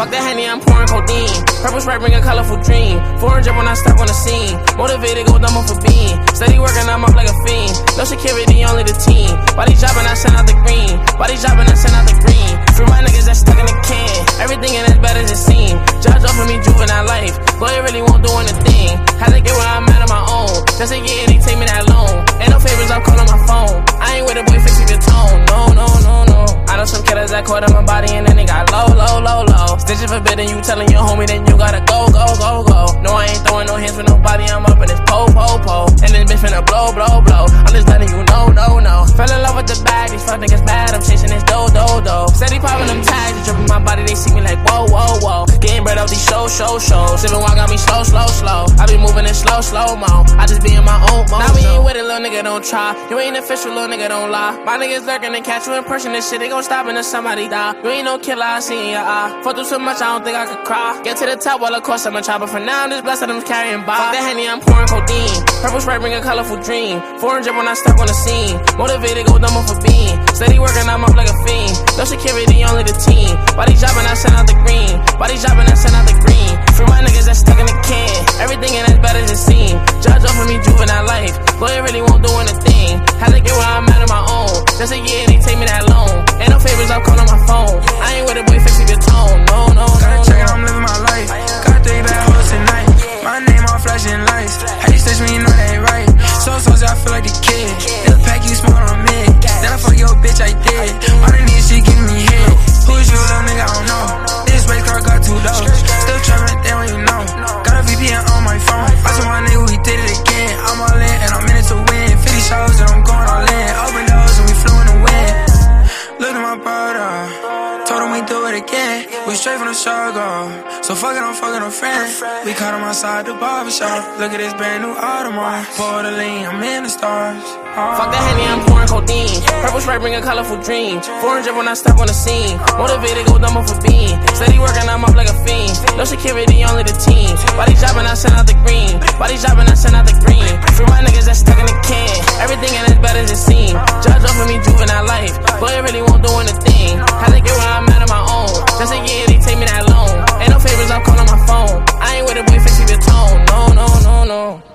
Fuck that henny, I'm pouring codeine. Purple spray bring a colorful dream. 400 when I step on the scene. Motivated, go dumb off a beam. Steady working, I'm up like a fiend. No security, only the team. Body dropping, I send out the green. Body dropping, I send out the green. Free my niggas that stuck in the can. Everything in as bad as it seems. Judge offer me juvenile life. It really won't do anything. Had to get where I'm at on my own. Just a year, they take me that long. Ain't no favors, I'm calling my phone. I ain't with a boy fixing the tone. No, no, no, no. I know some killers that caught up my body and then low. Stitching forbidden, you telling your homie, then you gotta go, go, go, go. No, I ain't throwing no hands with nobody, I'm up in this po, po, po. And this bitch finna blow, blow, blow. I'm just letting you know, no, no. Fell in love with the bag, these fuck niggas mad, I'm chasing this dough, dough, dough. Steady popping them tags, they dripping my body, they see me like whoa, whoa, whoa. Getting bread off these shows, show, shows. Sipping wine got me slow, slow, slow. I be moving in slow, slow mo. I just be in my own mode. With it, little nigga, don't try. You ain't official, little nigga, don't lie. My niggas lurking and catch you in person, this shit, they gon' stop until somebody die. You ain't no killer, I see in your eye. Fuck through so much, I don't think I could cry. Get to the top, well, of course I'm a chopper. For now, I'm just blessed that I'm carrying by. Fuck that henny, I'm pouring codeine. Purple spray bring a colorful dream. 400 when I step on the scene. Motivated, go dumb a beam. Steady working, I'm up like a fiend. No security, only the team. Body dropping, I send out the green. Body dropping, I send out the green. Boy, it really won't do anything. Had to get where murder. Told him we do it again. We straight from the struggle. So fuck it, I'm fucking a friend. We caught him outside the barbershop. Look at this brand new Audemars. Pour the lean, I'm in the stars. Oh. Fuck the Henny, I'm pouring codeine. Purple stripe bring a colorful dream. Foreign drip when I step on the scene. Motivated, go dumb for being. Steady working, I'm up like a fiend. No security, only the team. Body dropping, I send out the green. Body dropping, I send out the green. Free my niggas that stuck in the can. Everything ain't as bad as it seems. Judge off of me, juvenile life. Boy, I really won't do